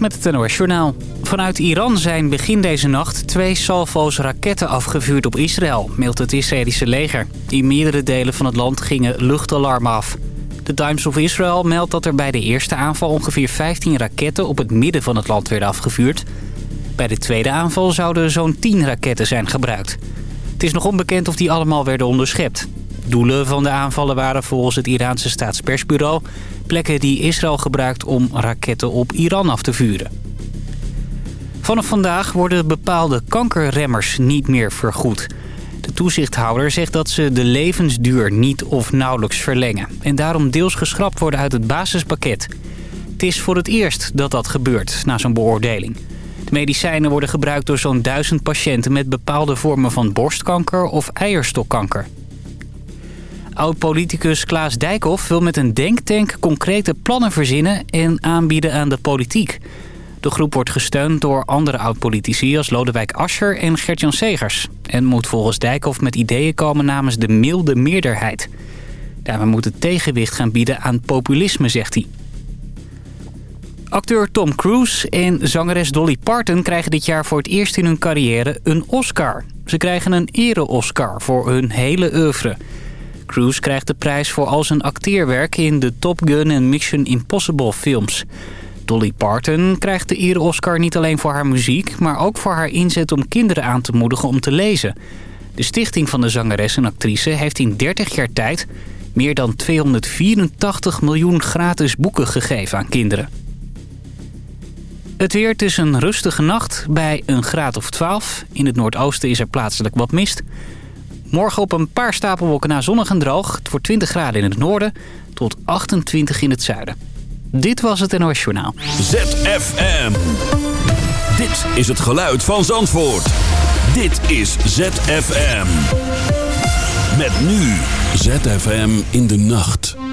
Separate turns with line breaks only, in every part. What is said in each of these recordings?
Met het NOS. Vanuit Iran zijn begin deze nacht twee salvo's raketten afgevuurd op Israël, meldt het Israëlische leger. In meerdere delen van het land gingen luchtalarmen af. De Times of Israel meldt dat er bij de eerste aanval ongeveer 15 raketten op het midden van het land werden afgevuurd. Bij de tweede aanval zouden zo'n 10 raketten zijn gebruikt. Het is nog onbekend of die allemaal werden onderschept. Doelen van de aanvallen waren volgens het Iraanse staatspersbureau... plekken die Israël gebruikt om raketten op Iran af te vuren. Vanaf vandaag worden bepaalde kankerremmers niet meer vergoed. De toezichthouder zegt dat ze de levensduur niet of nauwelijks verlengen... en daarom deels geschrapt worden uit het basispakket. Het is voor het eerst dat dat gebeurt na zo'n beoordeling. De medicijnen worden gebruikt door zo'n duizend patiënten... met bepaalde vormen van borstkanker of eierstokkanker. Oud-politicus Klaas Dijkhoff wil met een denktank concrete plannen verzinnen en aanbieden aan de politiek. De groep wordt gesteund door andere oud-politici als Lodewijk Asscher en Gertjan Segers. En moet volgens Dijkhoff met ideeën komen namens de milde meerderheid. Daarmee moet het tegenwicht gaan bieden aan populisme, zegt hij. Acteur Tom Cruise en zangeres Dolly Parton krijgen dit jaar voor het eerst in hun carrière een Oscar. Ze krijgen een ere-Oscar voor hun hele oeuvre. Cruise krijgt de prijs voor al zijn acteerwerk in de Top Gun en Mission Impossible films. Dolly Parton krijgt de ere-Oscar niet alleen voor haar muziek... maar ook voor haar inzet om kinderen aan te moedigen om te lezen. De stichting van de zangeres en actrice heeft in 30 jaar tijd... meer dan 284 miljoen gratis boeken gegeven aan kinderen. Het weer, het is een rustige nacht bij een graad of 12. In het noordoosten is er plaatselijk wat mist... Morgen op een paar stapelwolken na zonnig en droog. Het wordt 20 graden in het noorden tot 28 in het zuiden. Dit was het NOS Journaal.
ZFM. Dit is het geluid van Zandvoort. Dit is ZFM. Met nu ZFM in de nacht.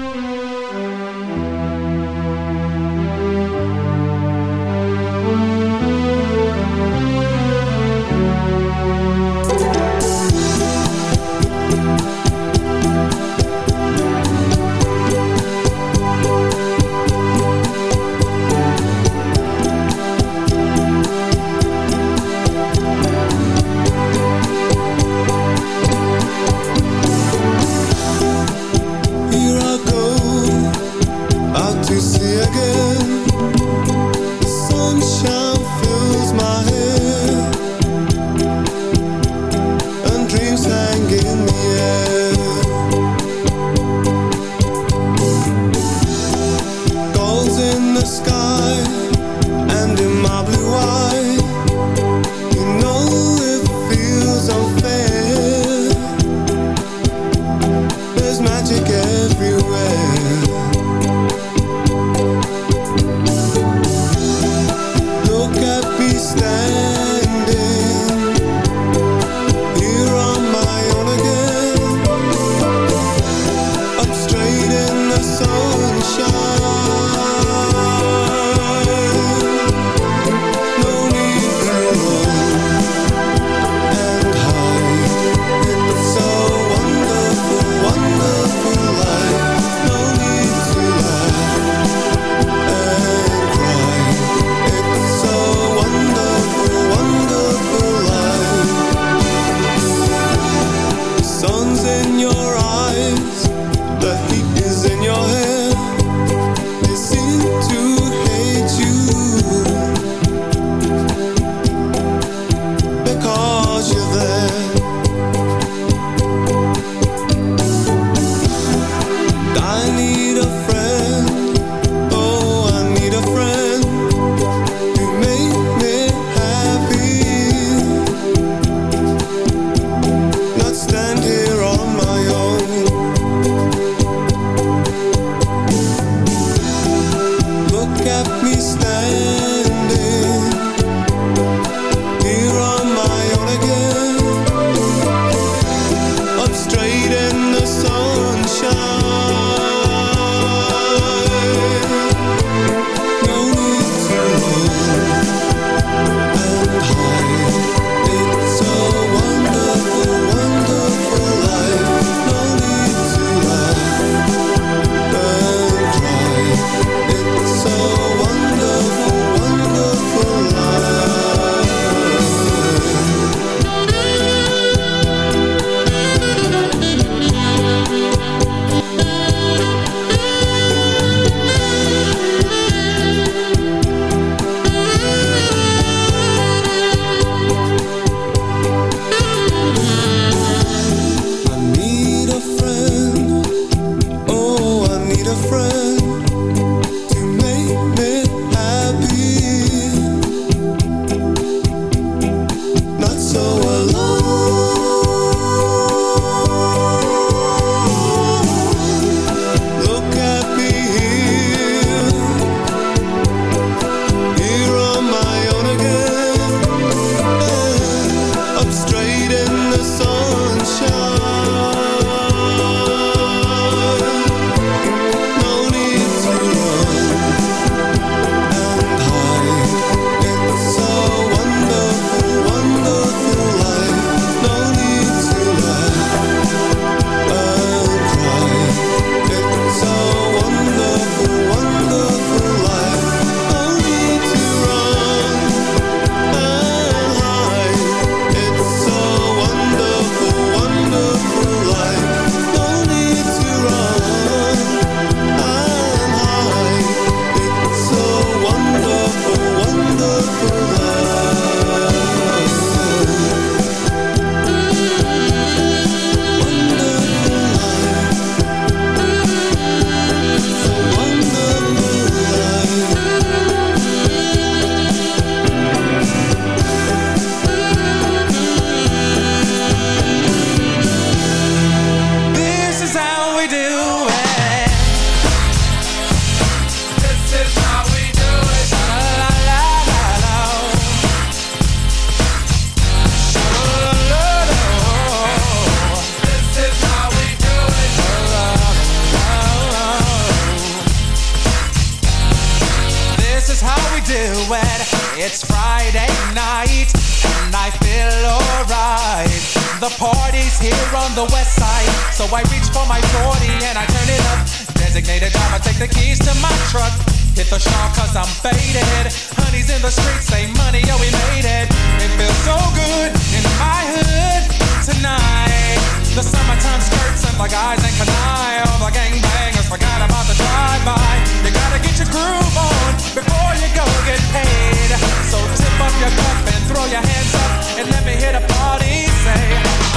The streets, say money, oh we made it. It feels so good in my hood tonight. The summertime skirts and the guys ain't canine. All the gangbangers forgot about the drive-by. You gotta get your groove on before you go get paid. So tip up your cup and throw your hands up and let me hear the party say,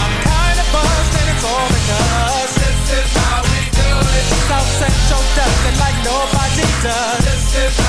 I'm kinda buzzed and it's all because this is how we do it. South Central does it like nobody does. This is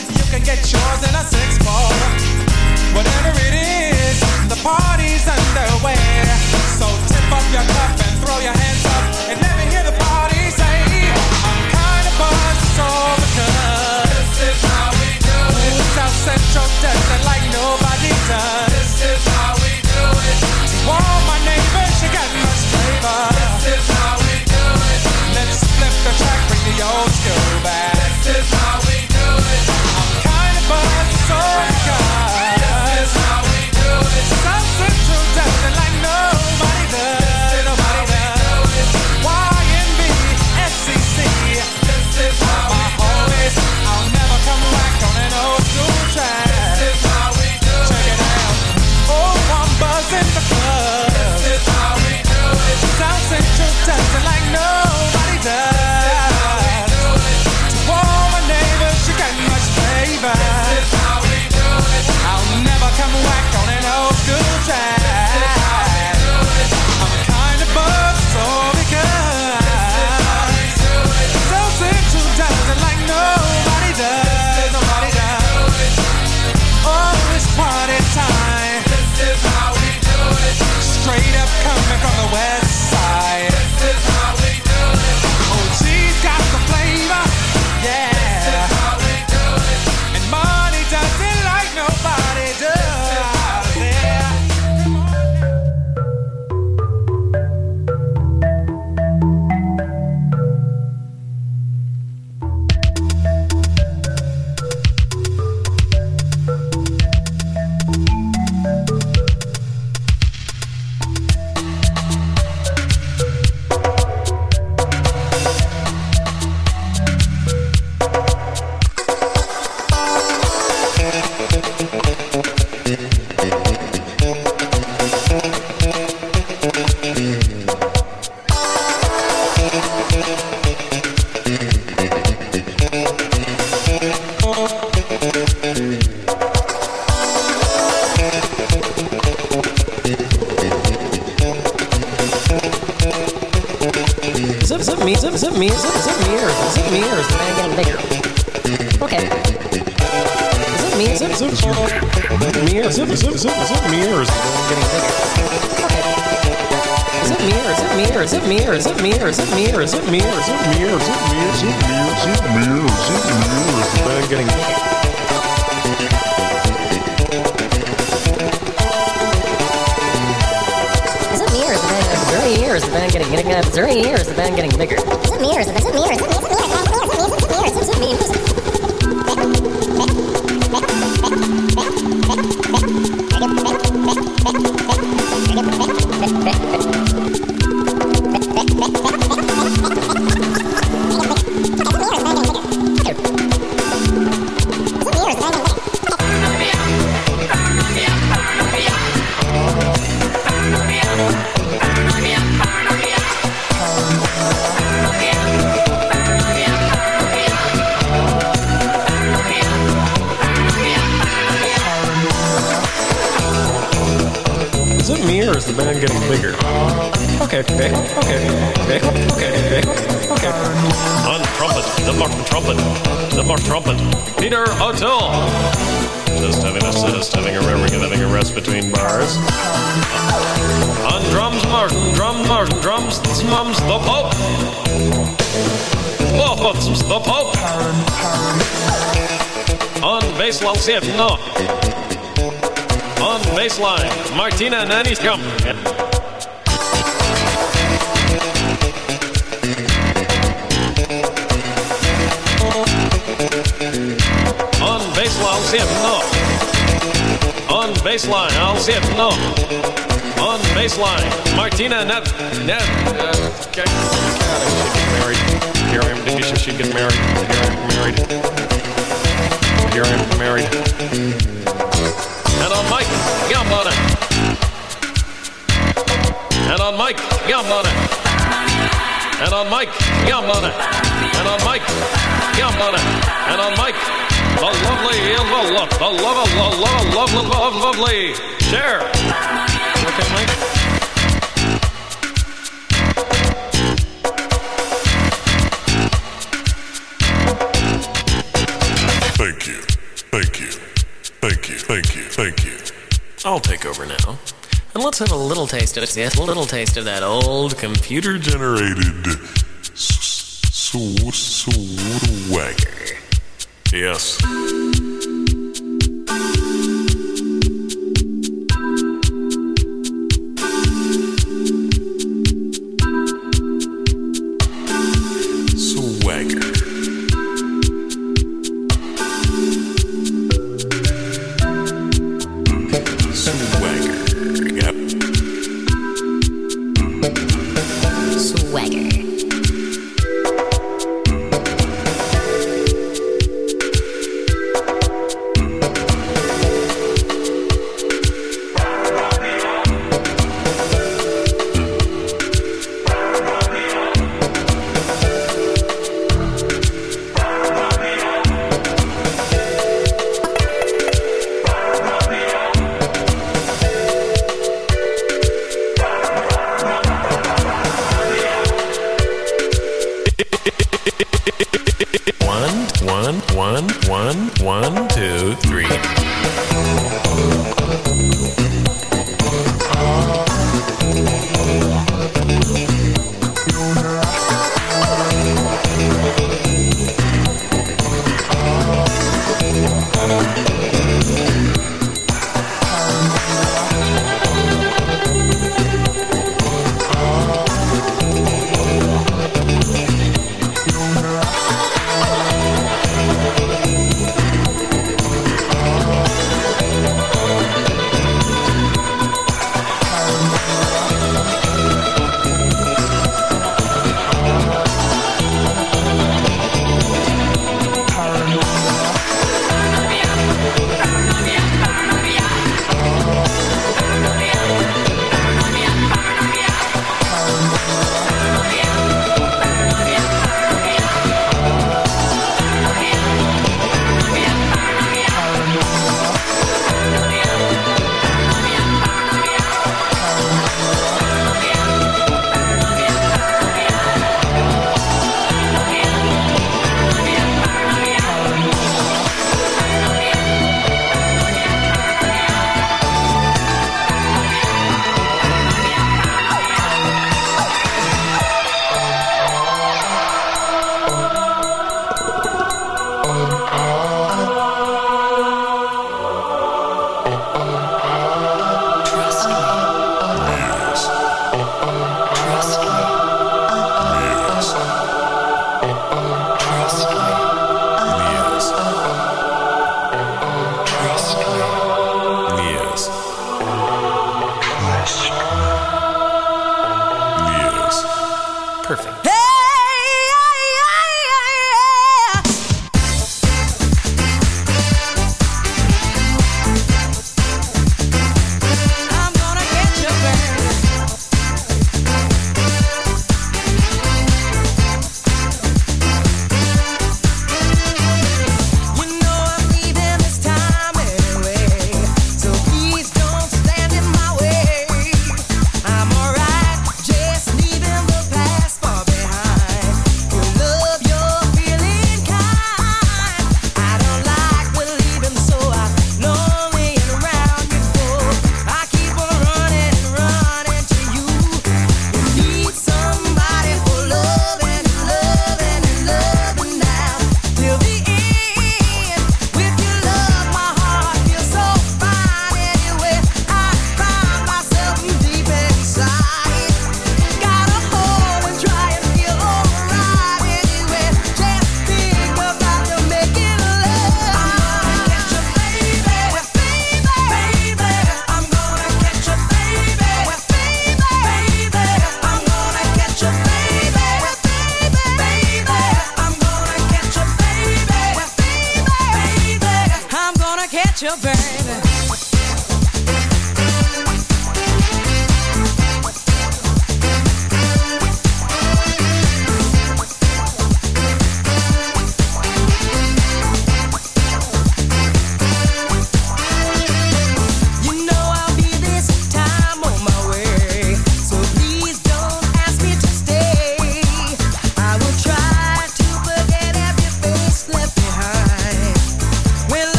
Can get yours in a six ball. Whatever it is, the party's underway. So tip up your cup and throw your hands up and let me hear the party say, I'm kinda buzzed, so because this is how we do it. South Central does it
me? Or is the man getting bigger? Is it me or is the band getting is there any or is the band getting getting is there any or is the band getting bigger? Is it me or is it it me it me? It me? Is it getting bigger? Okay, okay, okay, okay, okay, okay.
On trumpet, the mark trumpet, the mark trumpet, Peter O'Toole. Just having a just having a having a rest between bars. On drums, Martin, drum, Martin, drums, mums, the Pope. Oh, the Pope. On bass, Lalsiev, no. Baseline, Martina Naniskam. On baseline, it, no. On baseline, I'll see it, no. On baseline, Martina Nev. Nev. Uh, okay. She get married. Here I am. Married? Here I am married. Here I am married. Mike Gambona. And on Mike Gambona. And on Mike Gambona. And on Mike, the lovely, the love, the love, the love, love, love, love, lovely. Share. Okay, Mike.
Thank you. Thank you. Thank you. Thank you. Thank you.
I'll take over now. And let's have a little taste of it. Yes, a little taste of that old computer
Generated s- s- swagger.
Yes.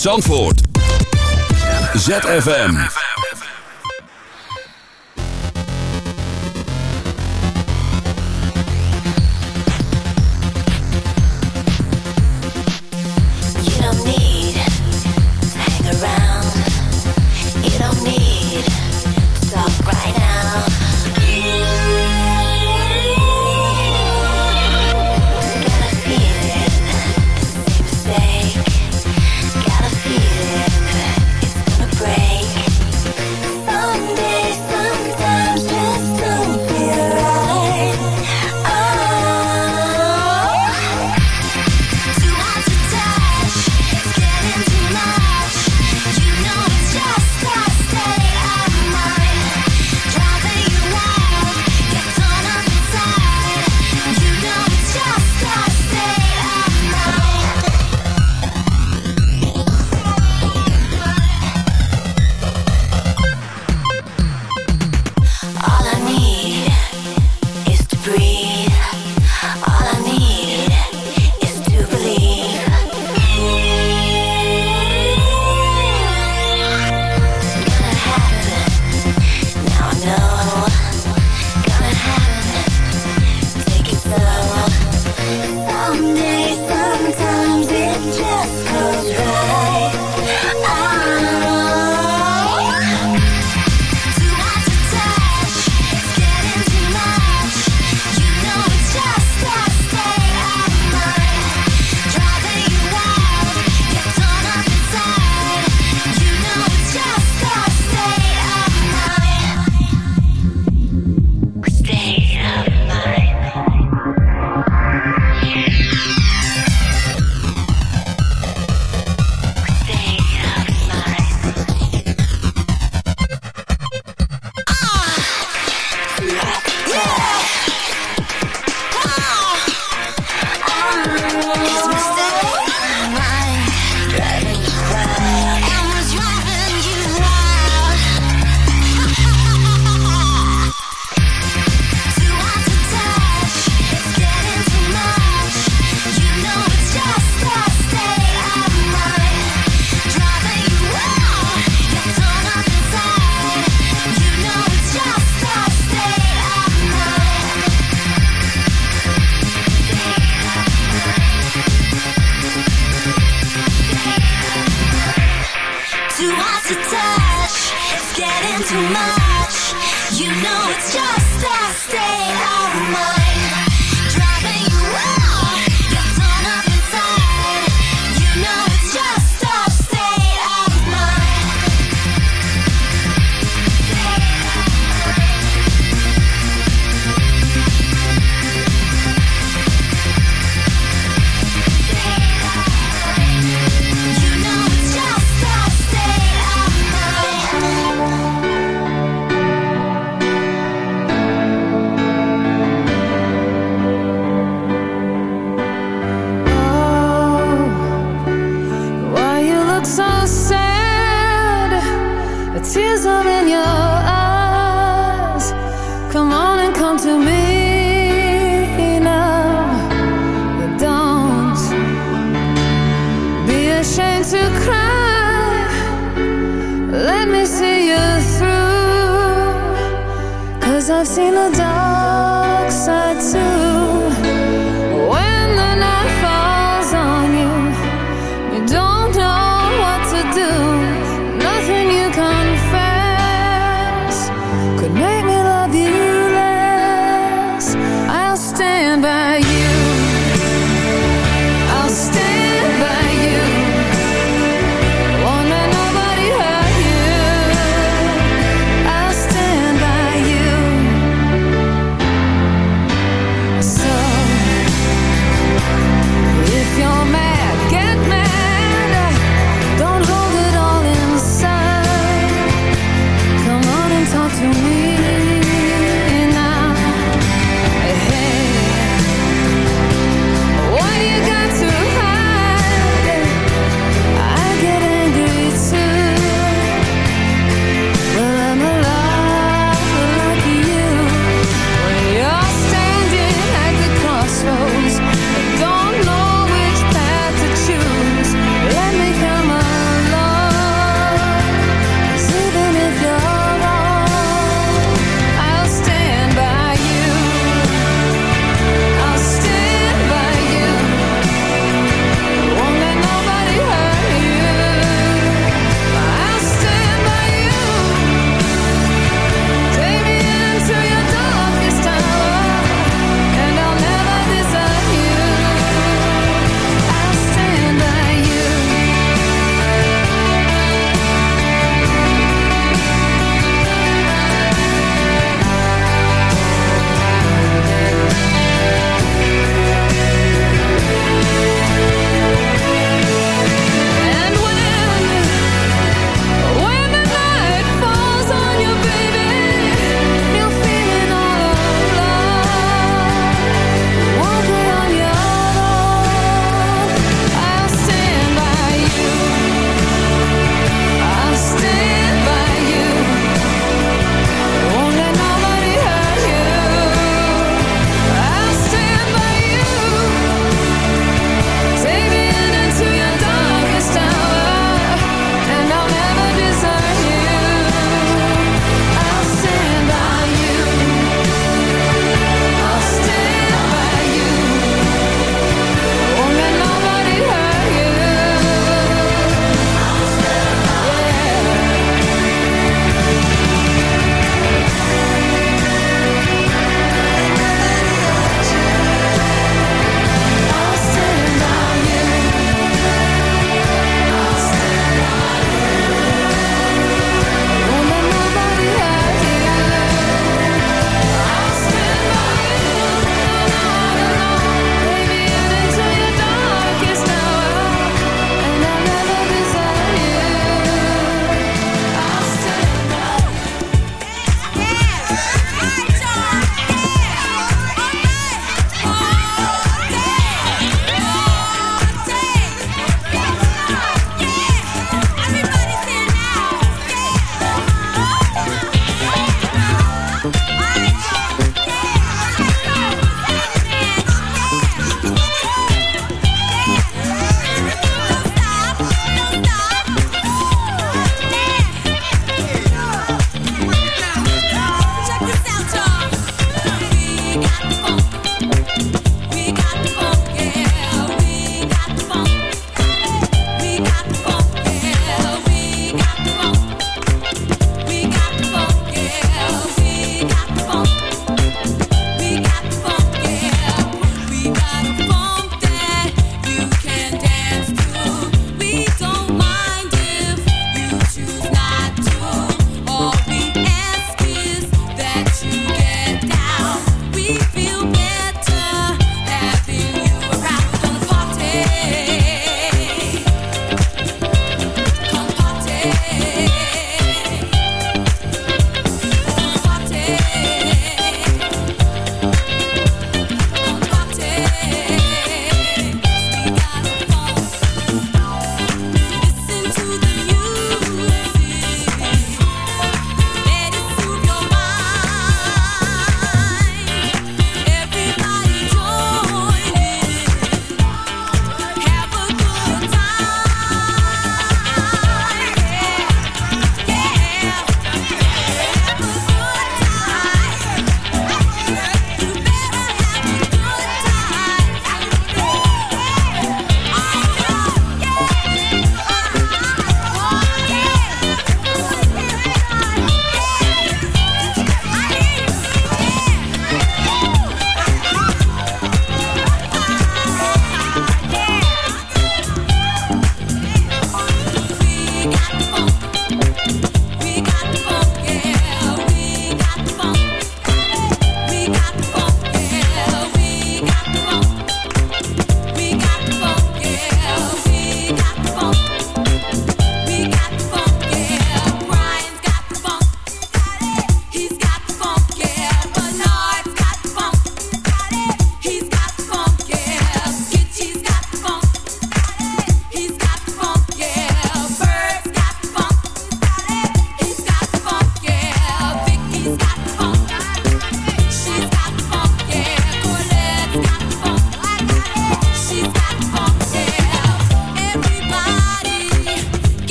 Zandvoort. ZFM.